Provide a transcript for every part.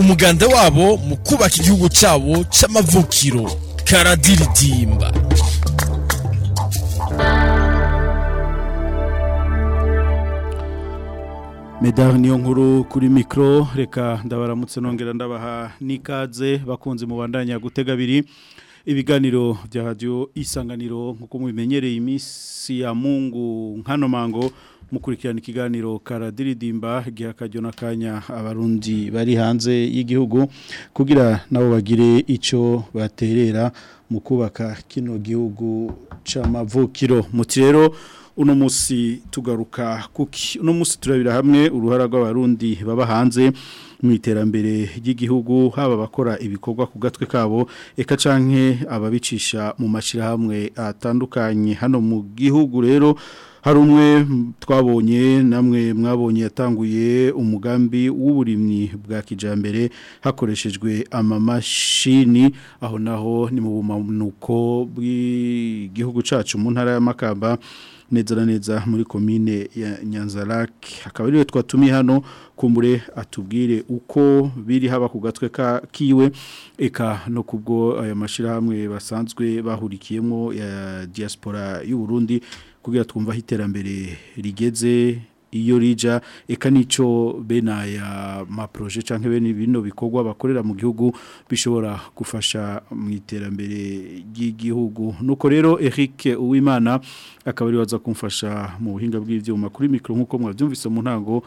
umuganda wabo mu kubaka igihugu cyabo cy'amavukiro karadiridimba Medar niyo nkuru kuri mikro reka ndabaramutse nongera ndabaha nikaze bakunze mubandanya gutega biri ibiganiro bya radio isanganiro nkuko mubimenyereye imisi ya Mungu nkano mango mukurikirana ikiganiro karadiridimba gihakajyo kanya abarundi bari hanze y'igihugu kugira nabo bagire icyo baterera mu kubaka kino gihugu cy’amavukiro muti rero uno munsi tugaruka kuki uno munsi turabira hamwe uruhara rw'abarundi baba hanze mu iterambere ry'igihugu haba bakora ibikorwa ku gatwe kabo eka canke ababicisha mu mashirahamwe atandukanye hano mu gihugu rero hari umwe twabonye namwe mwabonye yatanguye umugambi w'uburimyi bwa kijambere hakoreshejwe amamashini aho naho ni mu bumanuko bw'igihugu cacu mu ntara y'amakamba neza neza muri komine ya nyanzarake akaba ariwe twatumiye hano kumure atubwire uko biri haba ku gatwe kiwe eka no kubwo aya mashyirahamwe basanzwe bahurikiyemo ya diaspora y'u Burundi kugira twumva aho iterambere rigeze iyo rija eka nico benaya maproje canke bene bino bikorwa bakorera mu gihugu bishobora gufasha mu iterambere ry'igihugu nuko rero Eric Uwimana akaba ari waza kumfasha mu buhinga bw'ivyuma kuri mikro nkuko mwavyumvise mu ntango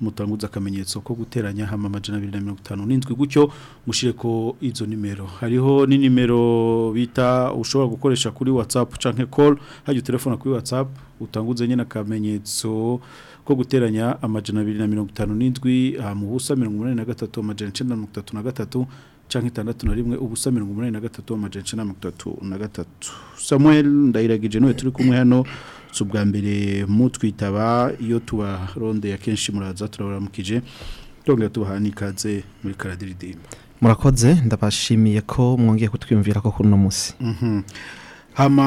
mutanguza akamenyetso ko guteranya hama majana 257 n'indwi gucyo mushire ko izo nimero hariho ni nimero bita ushobora gukoresha kuri WhatsApp canke call haje telefone kuri WhatsApp utanguze nyene akamenyetso ko guteranya amajana abiri na mirongo itanu n'indwi mu busa mirongo inani na gatatu amajana icyenda mirongo itatu na gatatu cyangwa itandatu na rimwe ubusa mirongo inani na gatatu amajana icyenda mirongo itatu na gatatu samuel ndayiragije niwe turi kumwe hano si ubwa mbere mutwitaba iyo tubarondeye akenshi muraza turabaramukije turongera tubaha n'ikaze muri karadiridimba murakoze ndabashimiye ko mwongeye kutwiyumvira ko kuri uno munsi mhm. hama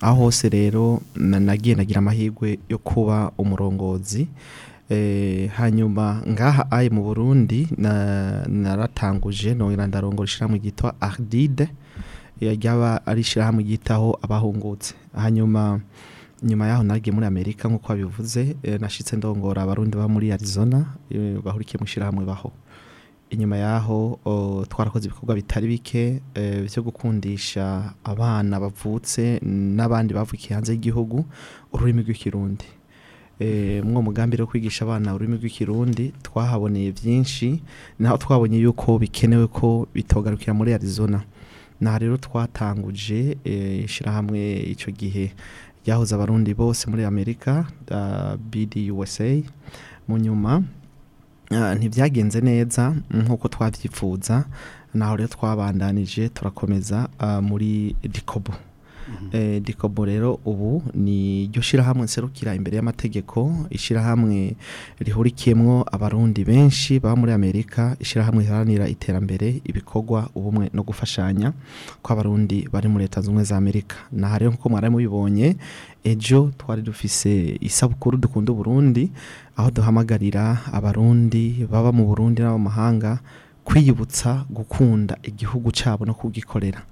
aho hose rero nagiye nagira amahirwe yo kuba umurongozi Eh, hanyuma ngaha ayi mu burundi naratanguje nongera ndarongora ishyirahamwe ryitwa ardide ryaba ari ishyirahamwe ryitaho abahungutse hanyuma nyuma yaho nagiye muri amerika nk'uko babivuze eh, nashyitse ndongora abarundi ba muri arizona eh, bahurikiye mu ishyirahamwe baho inyuma yaho twarakoze ibikorwa bitari bike byo gukundisha abana bavutse n'abandi bavukiye hanze y'igihugu ururimi rw'ikirundi Eh, mwo mugambi wo kwigisha abana ururimi rw'ikirundi twahaboneye byinshi naho twabonye yuko bikenewe ko bitogarukira muri arizona naha rero twatanguje eh, ishyirahamwe icyo gihe ryahoze abarundi bose muri amerika bidi usa mu nyuma eh, ntibyagenze neza nk'uko twabyifuza naho rero twabandanije turakomeza muri dikobo Mm-hmm. Eh, dekobo rero ubu ni ryo shyirahamwe nserukira imbere y'amategeko ishyirahamwe rihurikiyemo abarundi benshi baba muri amerika ishyirahamwe riharanira iterambere ibikorwa ubumwe no gufashanya kw'abarundi bari muri leta zunze za amerika naho rero nk'uko mwari ejo twari dufise isabukuru dukunda uburundi aho duhamagarira abarundi baba mu burundi n'abamahanga kwiyibutsa gukunda igihugu cyabo no kugikorera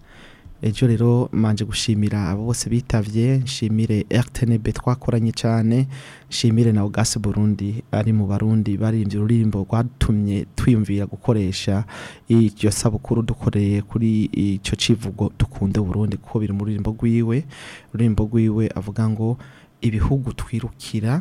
ejo rero manje gushimira abo bose bitabye nshimire RTNB twakoranye cyane nshimire na Ogas Burundi ari mu Barundi barindye ururimbo rwatumye twiyumvira gukoresha iryo sabukuru dukoreye kuri icyo kivugo dukunde Burundi kuko biri mu rurimbo rwiwe rurimbo rwiwe avuga ngo ibihugu twirukira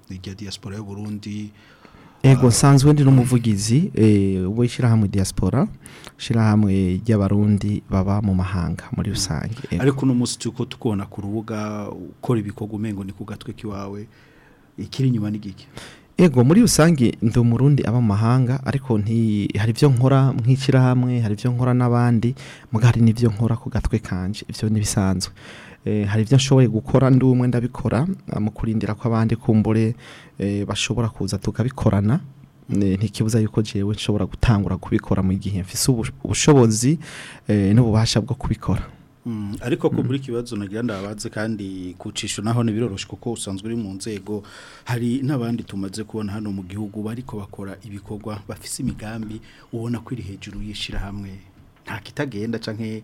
rya diaspora y'u Burundi ego sanzwe ndi n'umuvugizi eh, w'ishyirahamwe diaspora shyirahamwe ry'abarundi baba mu mahanga muri rusange ariko uno munsi turi tukubona ku rubuga ukora ibikorwa umengo ni ku gatwe k'iwawe ikiri inyuma n'igiki Ego muri rusange ndi umurundi aba mahanga ariko nti hari ivyo nkora nk'ikirahamwe hari ivyo nkora nabandi mugari nibyo nkora ku gatwe kanje ibyo ntibisanzwe eh, hari ibyo nshoboye gukora ndi umwe ndabikora eh, mu kurindira ko abandi kumbure eh, bashobora kuza tukabikorana ntikibuza yuko jewe nshobora gutangura kubikora mu gihe mfise ubushobozi n'ububasha bwo kubikora Mm. ariko ko mm. muri kibazo nagira ndabaze kandi kucisha naho ni nibiroroshye kuko usanzwe uri mu nzego hari n'abandi tumaze kubona hano mu gihugu bariko bakora ibikorwa bafise imigambi ubona ko iri hejuru yishira hamwe nta kitagenda canke eh,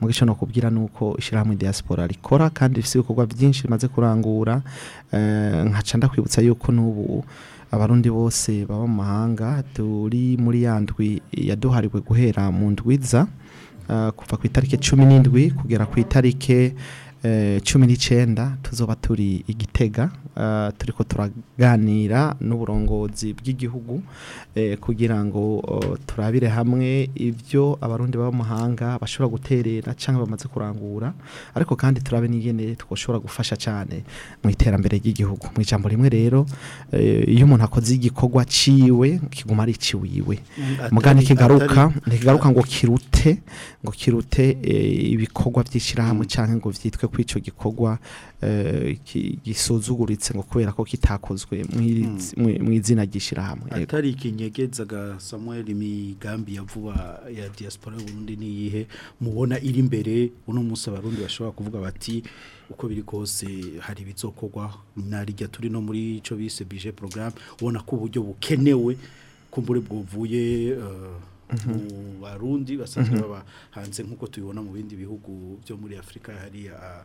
mu gice no kubwira uko ishyirahamwe diaspora rikora kandi rifite ibikorwa byinshi rimaze kurangura eh, nkaca ndakwibutsa yuko n'ubu abarundi bose baba mu mahanga turi muri ya ndwi yaduhariwe guhera mu ndwiza eh, kuva ku itariki cumi n'indwi kugera ku itariki Eh, cumi n'icyenda tuzoba turi igitega eh, turi ko turaganira n'uburongozi bw'igihugu eh, kugira ngo oh, turabire hamwe ibyo abarundi b'amahanga bashobora guterera cyangwa bamaze kurangura ariko kandi turabe n'ingene twashobora gufasha cyane mu iterambere ry'igihugu mu ijambo rimwe rero iyo umuntu akoze igikorwa ciwe kiguma ari iciwiwe mugani kigaruka ntikigaruka ngo kirute ngo kirute ibikorwa by'ishyirahamwe cyangwa ngo byitwe icyo gikorwa eh, gisuzuguritse ngo kubera ko kitakozwe mu hmm. izina ry'ishyirahamwe atari ikinyegeza samuel imigambi ya vuba ya diaspora y'uburundi n'iyihe mubona iri imbere uno munsi abarundi bashobora kuvuga bati uko biri kose hari ibizokorwa narijya turi no muri icyo bise bije porogaramu ubona ko uburyo bukenewe kumbure bwuvuye eh, mu barundi basanzwe mhm. baba hanze nk'uko tubibona mu bindi bihugu byo muri afurika hariya ah,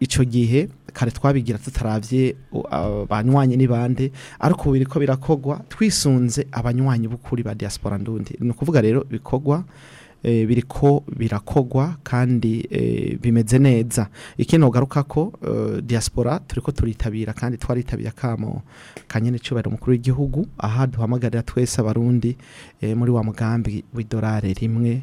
icyo gihe kare twabigira tutarabye abanywanyi ni bande ariko ubu biriko birakogwa twisunze abanywanyi b'ukuri ba diaspora ndundi ni ukuvuga rero bikogwa e, biriko birakogwa kandi e, bimeze neza ikindi ugaruka ko e, diaspora turi ko turitabira kandi twaritabira kamo kanyine cyubahiro umukuru w'igihugu aha duhamagarira twese abarundi muri wa mugambi w'idolari rimwe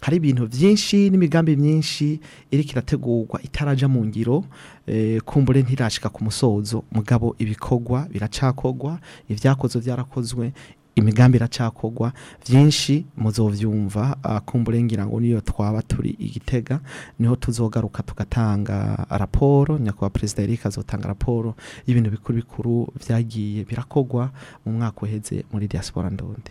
hari ibintu byinshi n'imigambi myinshi iri kirategurwa itarajya mu ngiro eh, kumbure ntirashika ku musozo mugabo ibikogwa biracakogwa ibyakozwe byarakozwe imigambi iracakogwa byinshi muzovyumva ah, kumbure ngira ngo niyo twaba turi igitega niho tuzogaruka tugatanga raporo nyakubahwa perezida Eric azotanga raporo y'ibintu bikuru bikuru byagiye birakogwa mu mwaka uheze muri diaspora ndondi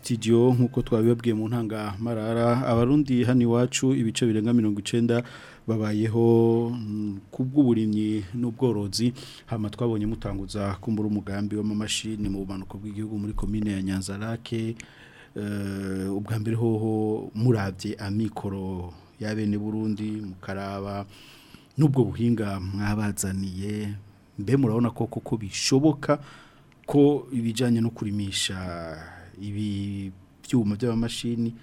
studio nk'uko twabibabwiye mu ntanga marara abarundi hani iwacu ibice birenga mirongo icyenda babayeho mm, kubw’uburimyi n'ubworozi hama twabonye mutanguza kumbura umugambi w'amamashini mu bumanuko bw'igihugu muri komine ya nyanza rake eh, ubwa mbere hoho murabye amikoro ya bene burundi mukaraba n'ubwo buhinga mwabazaniye mbe murabona ko koko bishoboka ko ibijyanye no kurimisha ibi byuma by'amamashini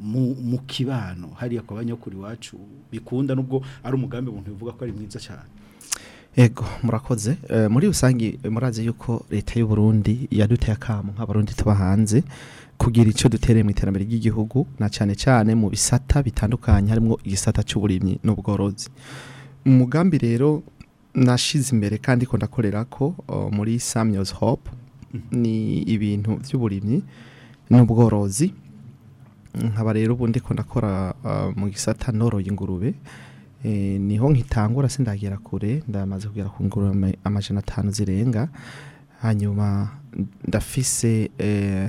mu kibano hari kwa banyakuri iwacu bikunda nubwo ari umugambi umuntu bivuga ko ari mwiza cyane yego murakoze eh, muri rusange eh, murazi yuko leta y'u Burundi yaduteye akamu nk'abarundi tuba hanze kugira icyo dutereye mu iterambere ry'igihugu na cyane cyane mu bisata bitandukanye harimo igisata cy'uburimyi n'ubworozi umugambi rero nashize imbere kandi ko ndakorera ko muri Samuels Hope mm-hmm. ni ibintu by'uburimyi n'ubworozi nkaba rero ubundi ko ndakora mu gisata noroye ingurube e, niho nkitangura sindagera kure ndamaze kugera ku ngurube amajana atanu zirenga hanyuma ndafise e,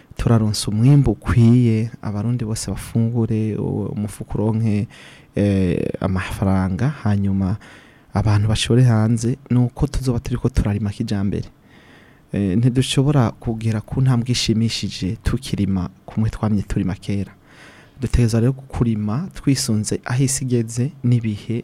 turaronsa umwimbo ukwiye abarundi bose bafungure umufuka uronke amafaranga hanyuma abantu bashore hanze ni uko tuzoba turi ko turarima kijyambere Eh, ntidushobora kugera ku ntambwe ishimishije tukirima kumwe twamye turima kera duteza rero kurima twisunze aho isi igeze n'ibihe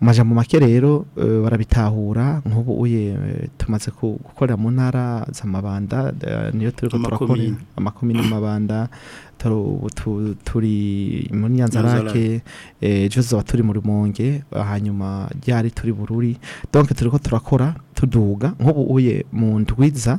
amajambo make rero eh, barabitahura nk'ubu uye eh, tumaze gukorera mu ntara z'amabanda niyo turi turakora amakomini y'amabanda turi muri nyanzarake ejo eh, tuba turi muri rumonge hanyuma ryari turi bururi donke turi ko turakora tuduga nk'ubu uye mu ndwiza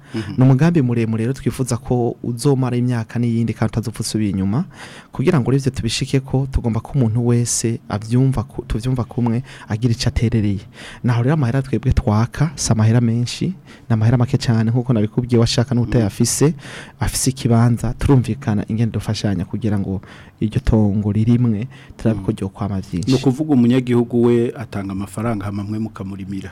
ni umugambi muremure rero twifuza ko uzomara imyaka n'iyindi kandi utazapfa usubiye inyuma kugira ngo urebye tubishike ko tugomba ko umuntu wese abyumva tubyumva kumwe agira icyo aterereye naho rero amahera twebwe twaka si amahera menshi ni amahera make cyane nk'uko nabikubwiye washaka n'utayafise mm. afise ikibanza turumvikana ingendo dufashanya kugira ngo iryo tongo ririmwe turabikugeye mm. kwama byinshi ni ukuvuga umunyagihugu we atanga amafaranga hamwe mukamurimira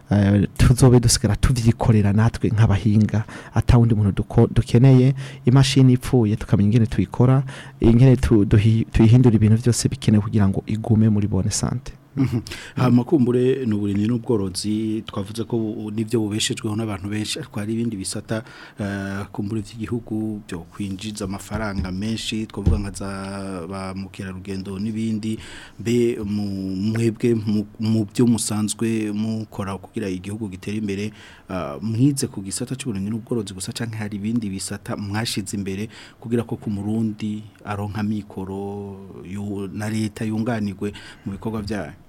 tuzobe dusigara tuvyikorera natwe nk'abahinga atawundi wundi muntu dukeneye imashini ipfuye tukamenya ingene tuyikora ingene tuyihindura ibintu byose bikenewe kugira ngo igume muri bone sante Mhm. amakumbure makumbure uburimyi n'ubworozi twavuze ko nibyo bubeshejweho n'abantu benshi atwara ibindi bisata eh, kumbura by'igihugu byo kwinjiza amafaranga menshi twavuga nka za ba mukerarugendo n'ibindi mbe mwebwe mu byo musanzwe mukora kugira igihugu gitere imbere ah, mwize ku gisata cy'uburimyi n'ubworozi gusa cyangwa hari ibindi bisata mwashize imbere kugira ko ku murundi aronka mikoro na leta yunganirwe mu bikorwa byayo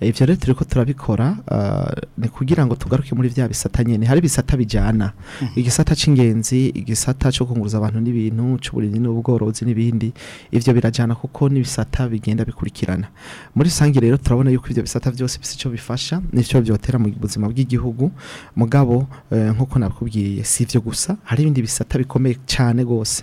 eh, ibyo rero turiko turabikora ni kugira ngo tugaruke muri bya bisata nyene hari bisata bijana mhm. igisata cingenzi igisata cyo kunguruza abantu n'ibintu cyo cy'uburinzi n'ubworozi n'ibindi ibyo birajana kuko ni bisata bigenda bikurikirana muri sangi rero turabona yuko ibyo bisata byose bise cyo bifasha n'icyo byotera mu buzima bw'igihugu mugabo nk'uko nakubwiye si ibyo gusa hari ibindi bisata bikomeye cyane gose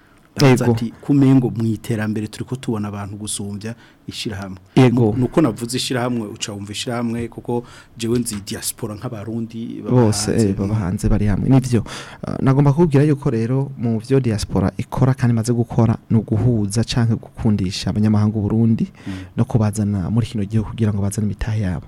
ati kumengo mu iterambere turi ko tubona abantu gusumbya ishyirahamwe nuko navuze ishyirahamwe uca wumva ishyirahamwe kuko jewe nzi diaspora nk'abarundi bose baba hanze bari hamwe nivyo eh, nagomba kubwira yuko rero mu byo diaspora ikora kandi maze gukora no guhuza canke gukundisha abanyamahanga Burundi mm. no kubazana muri kino gihe kugira ngo bazane imitahe yabo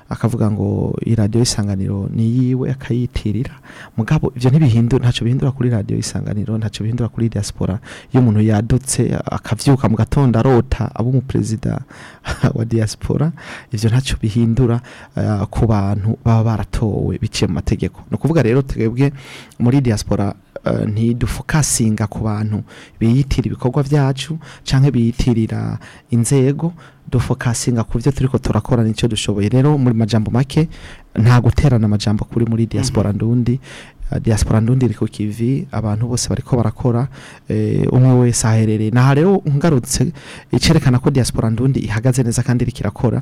akavuga ngo iradiyo y'isanganiro ni yiwe akayitirira mugabo ibyo ntibihindura ntacyo bihindura kuri radiyo y'isanganiro ntacyo bihindura kuri diaspora iyo umuntu yadutse akabyuka mu gatondo arota aba umuperezida wa diaspora ibyo ntacyo bihindura eh, ku bantu baba baratowe biciye mu mategeko ni ukuvuga rero twebwe muri diaspora eh, ntidufokasinga ku bantu biyitirira ibikorwa byacu cyangwa biyitirira inzego dufokasinga ku byo turi ko turakora nicyo dushoboye rero muri majambo make nta guterana amajambo kuri muri diaspora mhm. ndundi Uh, diaspora ndundi riko kivi abantu bose bariko barakora eh, umwe wese aherereye na rero ungarutse icerekana eh, ko diaspora ndundi ihagaze neza kandi ikirakora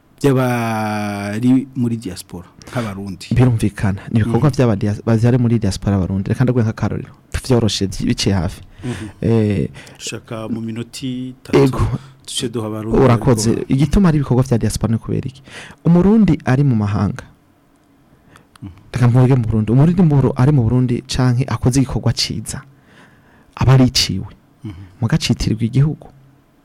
by'abari muri diaspora nk'abarundi birumvikana ni ibikorwa mhm. by'aba bazihari muri diaspora abarundi reka ndagwe nka Karolino biciye hafi mhm. eh mu minoti 3 tuce duha abarundi urakoze igituma ari ibikorwa bya diaspora no kuberiki umurundi ari mu mahanga mhm. reka mvuge mu Burundi umurundi ari mu Burundi canke akoze igikorwa ciza abariciwe mugacitirirwa igihugu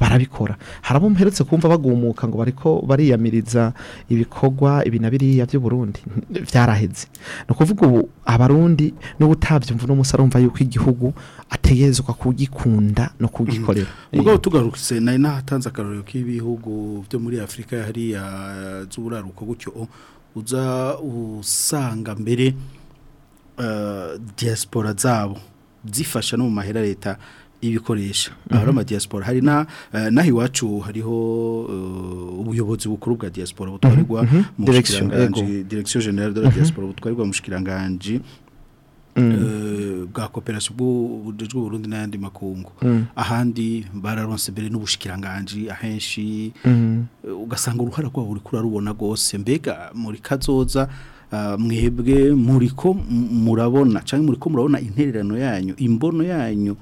barabikora harabo mperutse kumva bagumuka ngo bariko bariyamiriza ibikorwa ibinabiri biriya by'uburundi byaraheze ni ukuvuga ubu abarundi n'ubu utabyumva n'umusarumva yuko igihugu ategerezwa kugikunda no kugikorera mhm. ubwo tugarutse nari nahatanze akarorero k'ibihugu byo muri afurika hariya z'uburaruko gutyo uza usanga mbere eh, diaspora zabo zifasha no mu mahera leta ibikoresha mhm. ahari amadiyasipora hari eh, n'aho iwacu hariho eh, ubuyobozi bukuru bwa diaspora mhm, mhm. butwarirwa mu direkisiyo generale de la diyasipora butwarirwa mu shikiranganji mm. eh, bwa koperasi bw'uburyo Burundi nandi makungu mm. ahandi bararonse mbere n'ubushikiranganji ahenshi ugasanga uruhara kwa buri kuri arubona rwose mbega muri kazoza mwebwe muriko murabona cyangwa muri murabona intererano yanyu imbono yanyu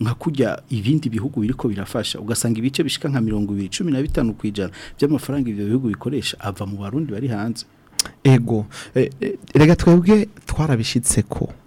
nka kujya ibindi bihugu biriko birafasha ugasanga ibice bishika nka 215 kwijana by'amafaranga ibyo bihugu bikoresha ava mu barundi bari hanze ego e, e, rega twebwe twarabishitse ko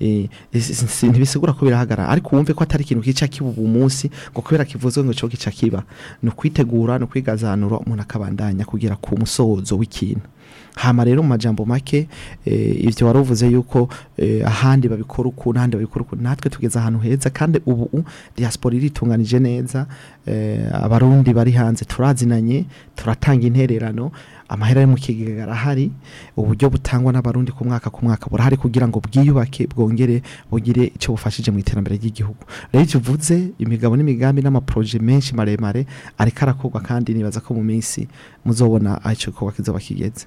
e, e, ntibisigura ko birahagarara ariko wumve ko atari ikintu kica kiba ubu munsi ngo kubera kivuze ngo cyo gica kiba ni ukwitegura ni ukwigazanura umuntu akabandanya kugera ku musozo w'ikintu hama rero mu majambo make eh, ibyo wari uvuze yuko eh, ahandi babikora uku n'ahandi babikora uku natwe tugeze ahantu heza kandi ubu diaspora iritunganije neza eh, abarundi bari hanze turazinanye turatanga intererano amahera yo mu kigega arahari uburyo butangwa n'abarundi ku mwaka ku mwaka burahari kugira ngo bwiyubake bwongere bugire icyo bufashije mu iterambere ry'igihugu rero icyo uvuze imigabo n'imigambi n'amaproje menshi maremare ariko arakorwa kandi nibaza ko mu minsi muzobona aho icyo gikorwa kizoba kigeze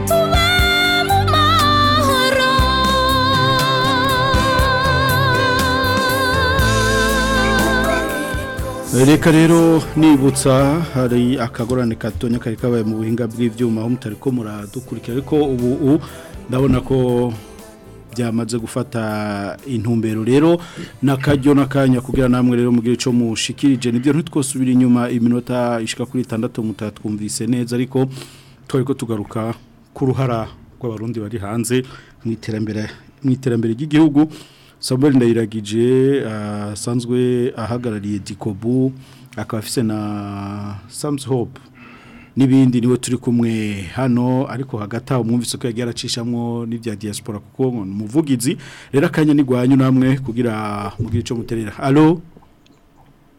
reka rero nibutsa hari akagorane katonya kari kabaye mu buhinga bw'ibyuma aho mutari ko muradukurikira ariko ubu ndabona ko byamaze gufata intumbero rero n'akaryo n'akanya kugira namwe rero mugire icyo mushikirije nibyo ntitwosubire inyuma iminota ishika kuri itandatu mutatwumvise neza ariko twari tugaruka ku ruhara rw'abarundi bari hanze mu mu iterambere ry'igihugu Samuel Ndayiragije eh, asanzwe ahagarariye dikobu akaba na Sams hope n'ibindi niwe turi kumwe hano ariko hagati aho mwumvise ko yagiye aracishamo n'ibya diaspora kuko ni umuvugizi rero akanya ntigwanyu namwe kugira mugire icyo muterera alo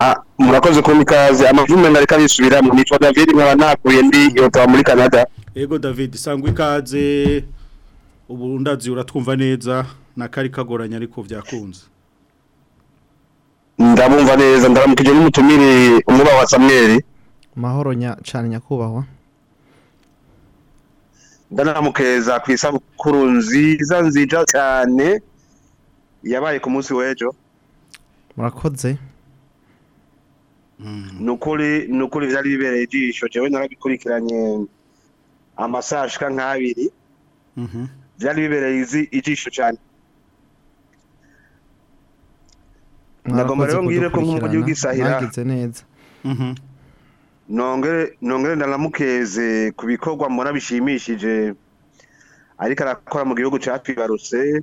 ah murakoze ku mikaze amavume nareka mu nitwa David nkaba nakuye ndi yota muri Canada ego David sangwe ikaze ubundazi uratwumva neza nakari kagoranya ariko vyakunze ndabumva neza ndaramukije n'umutumire umuba wa Samuel mahoro cyane nyakubahwa ndaramukeza ku isabukuru nziza nziza cyane yabaye ku munsi w'ejo murakoze mm. ni ukuri byari bibereye ijisho jewe narabikurikiranye amasaha ashika nk'abiri mm-hmm. vyari bibereye ijisho cyane nagomba rero mbwire ko nk'uko gihugu nongere ndaramukeze ku bikorwa mbona bishimishije ariko arakora mu gihugu cyatwibarutse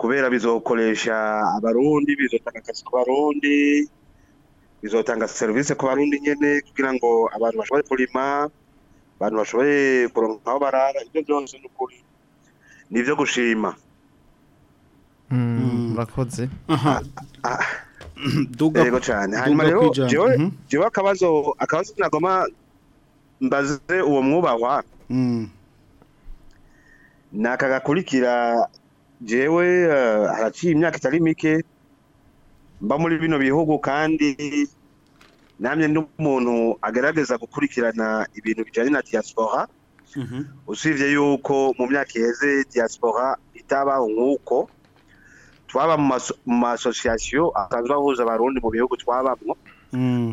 kubera bizokoresha abarundi bizotanga akazi ku barundi bizotanga serivisi ku barundi nyine kugira ngo abantu bashobore kurima abantu bashoboye kuronka aho barara ibyo byose ni ukuri ni ibyo gushima murakoze mm, mm. ah, ah, ah. duga yego cyane hanyuma rero jewe jewe mhm. akabazo akabazo nagoma mbaze uwo mwubahwa mm. nakagakurikira jewe eh, haraciye imyaka itari mike mba muri bino bihugu kandi namwe n'umuntu agerageza gukurikirana ibintu bijyanye na diaspora mhm. usibye yuko mu myaka iheze diaspora itaba nk'uko twaba mu masosiyasiyo asanzwe ahuza abarundi mu bihugu twabamo mm.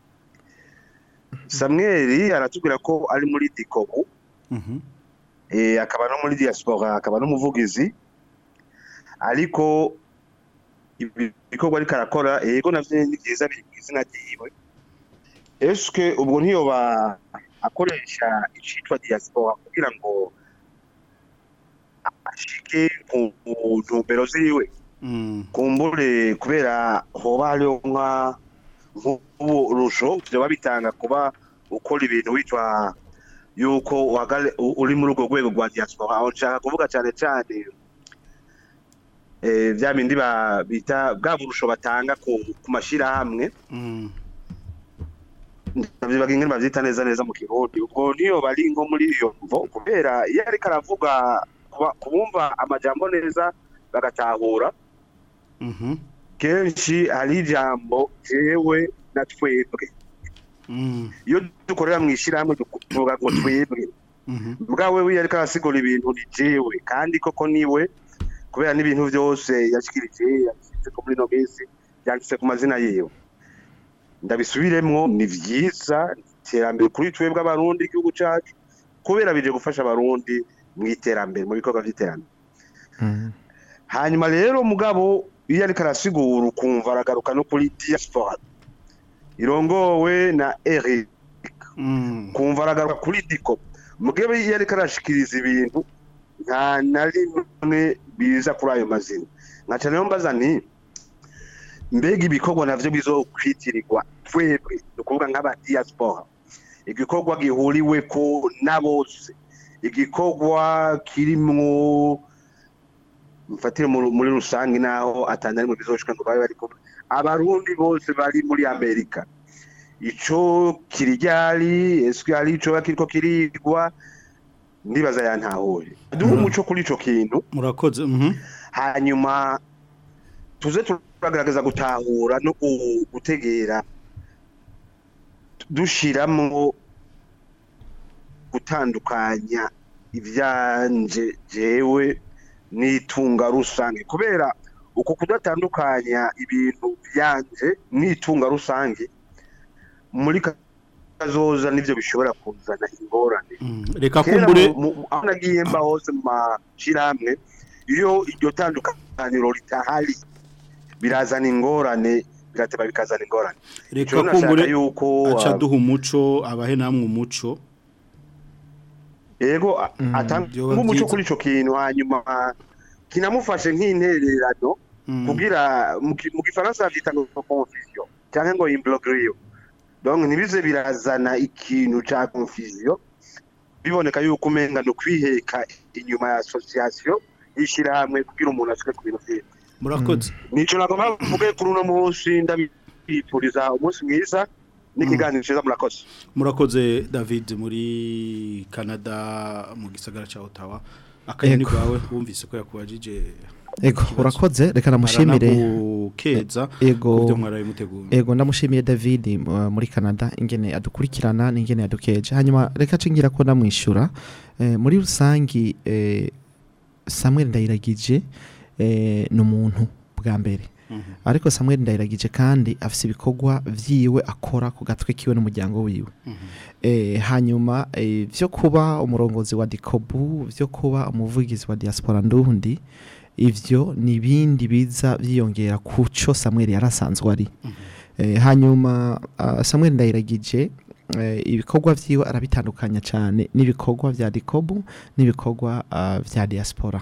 Samuel aratubwira ko ari muri Dikobu mhm. eh akaba no muri diaspora akaba no muvugizi ariko ibikorwa ariko arakora yego navyo ni byiza biri eske ubwo ntiyoba akoresha icitwa diaspora kugira ngo ashike ku ntumbero ziwe mm. kumbure kubera hoba hariho nka nk'ubu urusho byaba bitanga kuba ukora ibintu witwa yuko uri muri urwo rwego rwa diaspora aho nshaka kuvuga cyane cyane bya eh, bindi bita bwa burusho batanga ku mashyirahamwe mm. ndabibaga ingene babyita neza neza mu kirundi ubwo niyo bari nko muri iyo mvo kubera iyo ariko aravuga kubumva amajambo neza bagatahura mhm. kenshi hari ijambo jewe na twebwe mm. iyo dukorera mu ishyirahamwe tuvuga ngo twebwe bwawe we yari arasigura ibintu ni jewe kandi koko niwe kubera n'ibintu byose yashyikirije yashyize muri ino minsi yanditse ku mazina yiwe ndabisubiremo ni byiza iterambere kuri twebwe abarundi igihugu cyacu kubera bije gufasha abarundi mu iterambere mu bikorwa by'iterambere mm-hmm. hanyuma rero mugabo iyo ariko arasigura ukumva aragaruka no kuri diaspora irongowe na eric mm-hmm. kumva aragaruka kuri diko mugabo iyo ariko arashikiriza ibintu nta na rimwe biza kuri ayo mazina nka cyane mbaza nti mbega ibikorwa nabyo bizokwitirirwa twebwe ni ukuvuga nk'abadiyasipora igikorwa gihuriwe ko na bose igikorwa kirimo mfatire muri rusange naho atandari mu bizoshika ngo babe bariko abarundi bose bari muri amerika ico kiriryari eske ari ico kiriko kirigwa ndibaza yantahuye ndi umuco kuri ico kintu murakoze mhm. hanyuma tuze turagaragaza gutahura no gutegera dushiramo gutandukanya ibyanje jewe n'itunga rusange kubera uko kudatandukanya ibintu byanje n'itunga rusange muri kazoza nivyo bishobora kuzana ingorane mm, reka kumbure aho nagiye mba mu mashiramwe iyo iryo tandukaniro ritahari birazana ingorane bigateba bikazana ingorane reka kumbure aca uh, duha umuco abahe namwe umuco yego atanga mm, umuco kuri icyo kintu hanyuma kinamufashe nk'intererano mm. kugira mu gifaransa babyita ngo konfisiyo cyangwa ngo imburogiriyo ntibize birazana ikintu cya konfisiyo biboneka yuko umenya ni ukwiheka inyuma ya asosiyasiyo y'ishyirahamwe kugira umuntu ashobore ku bintu byiza murakoze mm. nicyo ntabwo mpamvu kuri uno munsi ndabifuriza umunsi mwiza n'ikiganiro mm. cyiza murakoze murakoze david muri canada mu gisagara cya Ottawa akanyoni bwawe wumvise ko yakubajije ego urakoze reka namushimire ego ego ndamushimiye david muri canada ingene adukurikirana n'ingene yadukeje hanyuma reka cingira ko ndamwishyura eh, muri rusange eh, samuel ndayiragije eh, ni umuntu bwa mbere Mm-hmm. ariko Samuel ndayiragije kandi afite ibikorwa byiwe akora ku gatwe kiwe n'umuryango wiwe mm-hmm. eh, hanyuma byo eh, kuba umurongozi wa dikobu byo kuba umuvugizi wa diaspora ndundi ibyo ni ibindi biza byiyongera ku cyo Samuel yari asanzwe ari mm-hmm. eh, hanyuma ah, Samuel ndayiragije ibikorwa byiwe arabitandukanya cyane n'ibikorwa bya dikobu n'ibikorwa bya ah, diaspora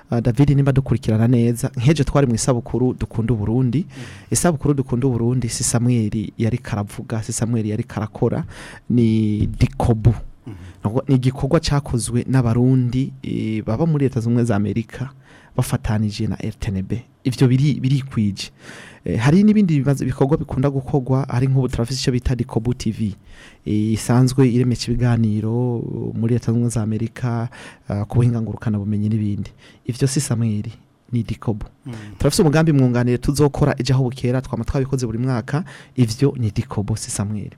david niba dukurikirana neza nk'ejo twari mu isabukuru dukunda uburundi isabukuru dukunda uburundi si samweri yari karavuga si samweri yari karakora ni dikobu ni igikorwa cyakozwe n'abarundi e, baba muri leta z'ubumwe za amerika bafatanije na rtnb ibyo birikwije e, hari n'ibindi bikorwa bikunda gukorwa hari nk'ubu turafite icyo bita dikobu tivi e, isanzwe iremesha ibiganiro muri leta z'ubumwe za amerika ku bumenyi n'ibindi ibyo si samweri ni dikobu mm. turafite umugambi mwunganire tuzokora ijyaho bukera twaba twabikoze buri mwaka ibyo ni dikobo si samweri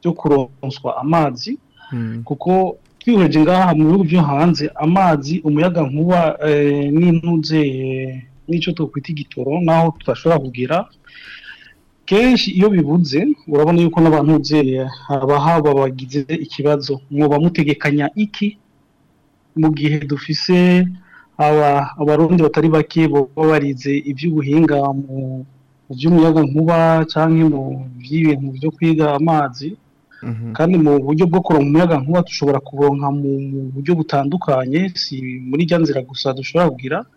byo kuronswa amazi kuko twihweje ngaha mu bihugu byo hanze amazi umuyaga nkuba eh, n'intuze eh, n'icyo twakwita igitoro naho tudashobora kugira kenshi iyo bibuze urabona yuko n'abantu haba eh, haba bagize ikibazo mwoba mutegekanya iki mu gihe dufise aba abarundi batari bake baba barize iby'ubuhinga mu by'umuyaga nkuba cyangwa mu by'ibintu byo kwiga amazi Mhm. kandi mu buryo bwo kuronka umuyaga nkuba dushobora kuronka mu buryo butandukanye si muri ijya nzira gusa dushobora kubwira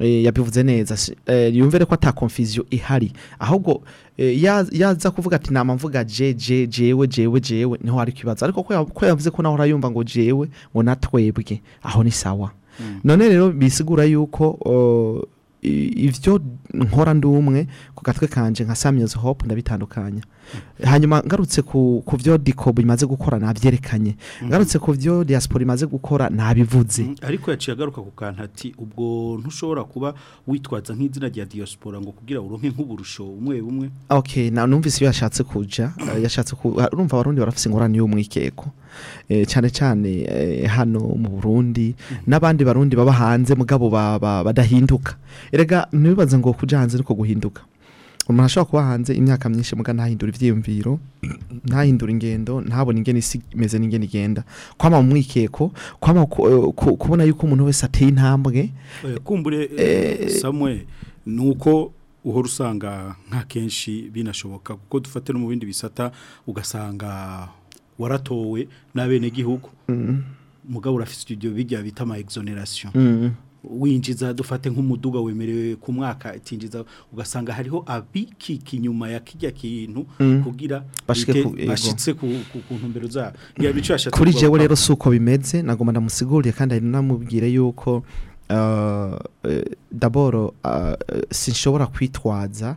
Eh, yabivuze neza eh, yumvere ko ata konfiziyo ihari ahubwo eh, yaza kuvuga ati nta mvuga je jewe jewe jewe niho hari ikibazo ariko ko yavuze ko nahora yumva ngo jewe ngo natwebwe aho ni sawa mm. none rero bisigura yuko oh, ibyo nkora ndi umwe ku gatwe kanje nka samyozi hope ndabitandukanya hanyuma ngarutse ku byo dikobu imaze gukora nabyerekanye mhm. ngarutse ku byo diaspora imaze gukora nabivuze mhm. ariko yaciye agaruka ku kantu ati ubwo ntushobora kuba witwaza nk'izina rya diaspora ngo kugira uronke nk'uburusho umwe umwe okay na numvise iyo yashatse kuja eh, yashatse ku ah, urumva abarundi barafise ingorane y'umwikeko eh, cyane cyane eh, hano mu burundi mhm. n'abandi barundi baba hanze mugabo badahinduka erega ntibibaze ngo kujya hanze niko guhinduka umuntu ashobora kuba hanze imyaka myinshi muga ntahindura ibyiyumviro ntahindura ingendo ntabone ingene isi imeze n'ingene igenda kwama mu mwikeko kwama eh, kubona yuko umuntu wese ateye intambwe eh, kumbure eh, samwe ni uko uhora usanga nka kenshi binashoboka kuko dufate no mu bindi bisata ugasanga waratowe n'abenegihugu mm-hmm. mugabo urafite ibyo bijya bita ama exoneration mm-hmm. winjiza dufate nk'umuduga wemerewe ku mwaka itinjiza ugasanga hariho abikiki inyuma ya kijya kintu mm. kugira bashyitse ku ntumbero zabo kuri jewe rero si uko bimeze nagomba ndamusiguriye kandi hari n'amubwire yuko Eh, daboro eh, sinshobora kwitwaza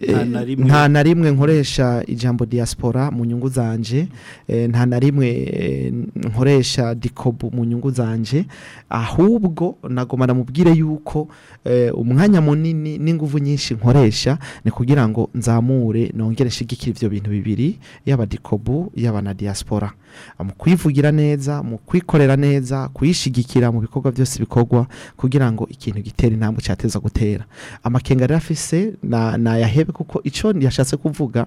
Eh, nta na rimwe nkoresha ijambo diaspora mu nyungu zanje eh, nta na rimwe eh, nkoresha dikobu mu nyungu zanje ahubwo nagomana mubwire yuko umwanya munini n'ingufu nyinshi nkoresha ni kugira ngo nzamure nongere nshigikire ibyo bintu bibiri yaba dikobu yaba na diaspora mu kwivugira neza mu kwikorera neza kuyishigikira mu bikorwa byose bikorwa kugira ngo ikintu gitere intambwe cyateza gutera amakenga rafise na, na yahebe bishoboke kuko icyo yashatse kuvuga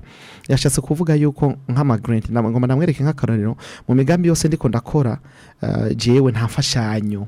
yashatse kuvuga yuko nk'ama grant ngomba ndamwereke nk'akarorero mu migambi yose ndiko ndakora eh, jewe nta mfashanyo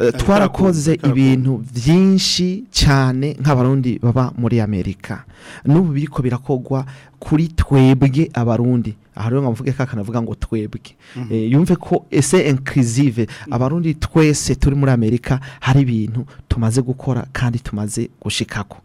eh, twarakoze ibintu byinshi cyane nk'abarundi baba muri amerika n'ubu biriko birakogwa kuri twebwe abarundi aha rero nkavuga ko akanavuga ngo twebwe mhm. eh, yumve ko ese inclusive mhm. abarundi twese turi muri amerika hari ibintu tumaze gukora kandi tumaze gushikako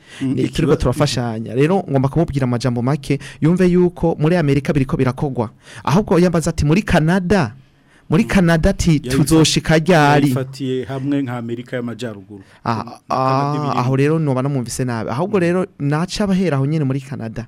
turiho mm. turafashanya rero ngomba kumubwira amajambo make yumve yuko muri amerika biriko birakogwa ahubwo yambaza ati muri canada muri mm. canada ati tuzoshika ryari ifatiye hamwe nka amerika y'amajyaruguru ah, ah, aho rero ntuba no mwumvise nabi ahubwo rero naca abahera aho nyine muri canada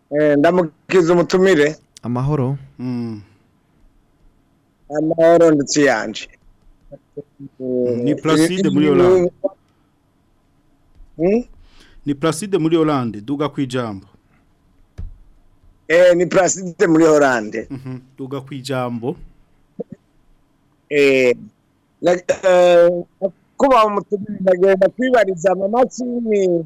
ndamukiza umutumire amahoro mm. amahoro ndetse yanje ni placide muri oranje Hmm? ni Placide muri Hollande duga kwijambo eh ni Placide muri Hollande mhm duga kwijambo eh na eh, kuba umutumire ndagenda kwibariza amamashini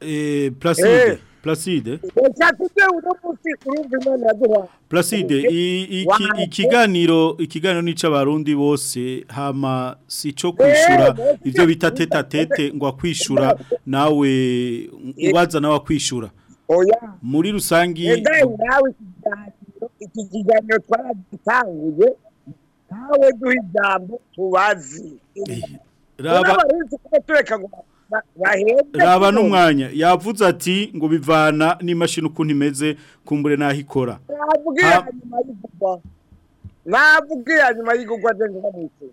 eh, plaside eh. Placide Placide ikiganiro ikiganiro nico bose hama sico kwishura eh, ivyo bita tete tete ngo akwishura nawe ubaza nawe akwishura muri rusangi iki twaragitanguye ntawe duha tubazi eh, raba raba n'umwanya yavuze ati ngo bivana n'imashini ukuntu imeze kumbure naho ikora nyuma y'igugwa ndengamubiri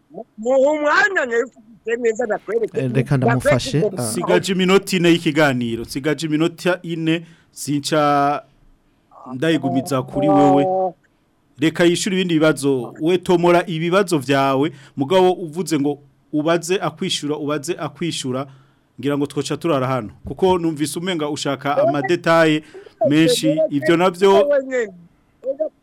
muha umwanya ntibivuge neza nakwereke eh, reka ndamufashe ah. sigaje iminota ine y'ikiganiro sigaje iminota ine sinca ndayigumiza kuri wewe reka yishyure ibindi bibazo we tomora ibibazo byawe mugabo uvuze ngo ubaze akwishyura ubaze akwishyura ngira ngo twoca turara hano kuko numvise umenga ushaka amadetaye menshi ibyo nabyo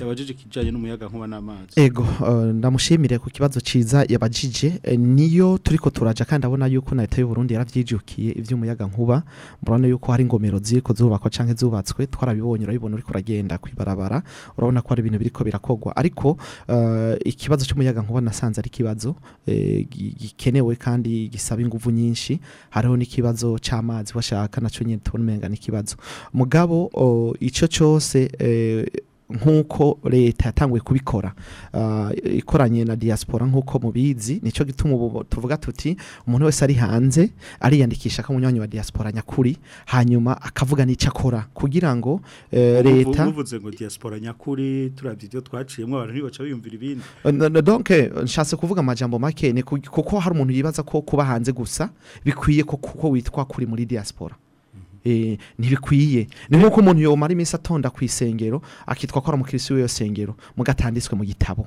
yabajije ikijyanye n'umuyaga nkuba n'amazi ego uh, ndamushimire ku kibazo cyiza yabajije uh, niyo turi ko turaja kandi abona yuko na leta y'uburundi yaravyijukiye iby'umuyaga nkuba murabona yuko hari ingomero ziriko zubakwa cyangwa zubatswe twarabibonye urabibona uriko uragenda kwibarabara urabona ko hari ibintu biriko birakogwa ariko uh, ikibazo cy'umuyaga nkuba nasanze ari ikibazo gikenewe kandi gisaba ingufu nyinshi hariho n'ikibazo cyamazi washaka naco nyine tubona umenga n'ikibazo mugabo ico cose nk'uko leta yatanguye kubikora ah, ikoranye na diaspora nk'uko mubizi nicyo gituma ubu tuvuga tuti umuntu wese ari hanze ariyandikisha nk'umunywanyi wa diaspora nyakuri hanyuma akavuga n'icyo akora kugira ngo eh, leta uvuze ngo diaspora nyakuri turabye ibyo twaciyemo abantu ntibaca biyumvira ibindi donc nshatse kuvuga amajambo make kuko hari umuntu yibaza ko kuba hanze gusa bikwiye ko kuko witwa kuri muri diaspora Eh, ntibikwiye ni nk'uko umuntu yomara iminsi atonda ku isengero akitwa ko ari umukirisi w'iyo mugatanditswe mu gitabo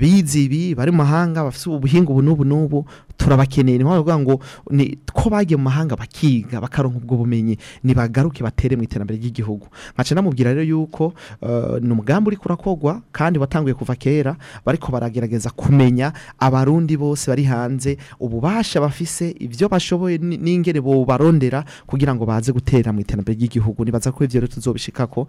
bize ibi bari mu mahanga bafite ubuhinga ubu n'ubu n'ubu turabakeneye ni ngombwa ngo ko bagiye mu mahanga bakiga bakaronka ubwo bumenyi nibagaruke batere mu iterambere ry'igihugu nkaca namubwira rero yuko eh, ni umugambi uri kurakogwa kandi watanguye kuva kera bariko baragerageza kumenya abarundi bose bari hanze ububasha bafise ibyo bashoboye n'ingere bobarondera kugira ngo baze gutera mu iterambere ry'igihugu nibaza ko ibyo rero tuzobishikako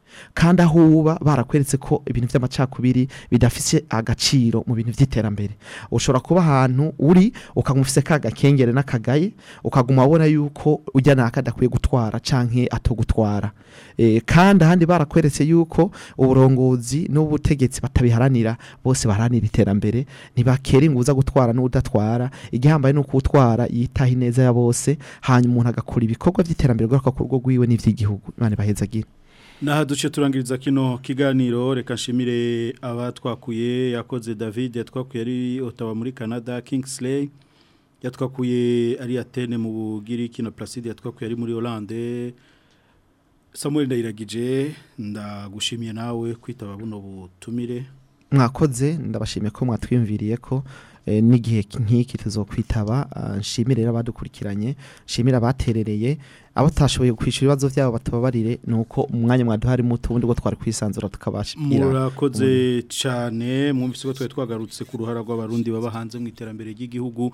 kandi aho uba barakweretse ko ibintu by'amacakubiri bidafite agaciro mu bintu by'iterambere ushobora kuba ahantu uri ukaguma ka gakengere n'akagaye ukaguma abona yuko ujya naka adakwiye gutwara cyangwa atogutwara e, kandi ahandi barakweretse yuko uburongozi n'ubutegetsi batabiharanira bose baharanira iterambere ntibakere ngo gutwara n'udatwara igihambaye ni uko yitaho ineza ya bose hanyuma umuntu agakora ibikorwa by'iterambere rw'urwego rwiwe n'iby'igihugu imana ibahezagire Naha duce turangiriza kino kiganiro reka nshimire abatwakuye yakoze David yatwakuye ari Ottawa muri Canada Kingsley yatwakuye ari Athene mu Bugiriki na Placide yatwakuye ari muri Hollande Samuel Ndayiragije ndagushimiye nawe kwitaba buno butumire mwakoze ndabashimiye ko mwatwimviriye ko Eh, n'igihe nk'iki tuzokwitaba ah, nshimire abadukurikiranye nshimire abaterereye abatashoboye kwishyura ibibazo byabo batubabarire ni uko umwanya mwaduhari muto ubundi bwo twari kwisanzura tukabasha murakoze cyane mwumvise ko twari twagarutse ku ruhara rw'abarundi baba hanze mu iterambere ry'igihugu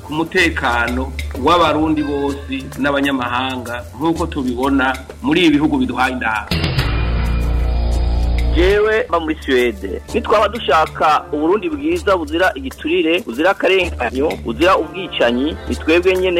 ku mutekano w'abarundi bose n'abanyamahanga nk'uko tubibona muri ibi bihugu biduhaye inama muri suwede nitwaba dushaka uburundi bwiza buzira igiturire buzira akarenganyo buzira ubwicanyi ni twebwe nyine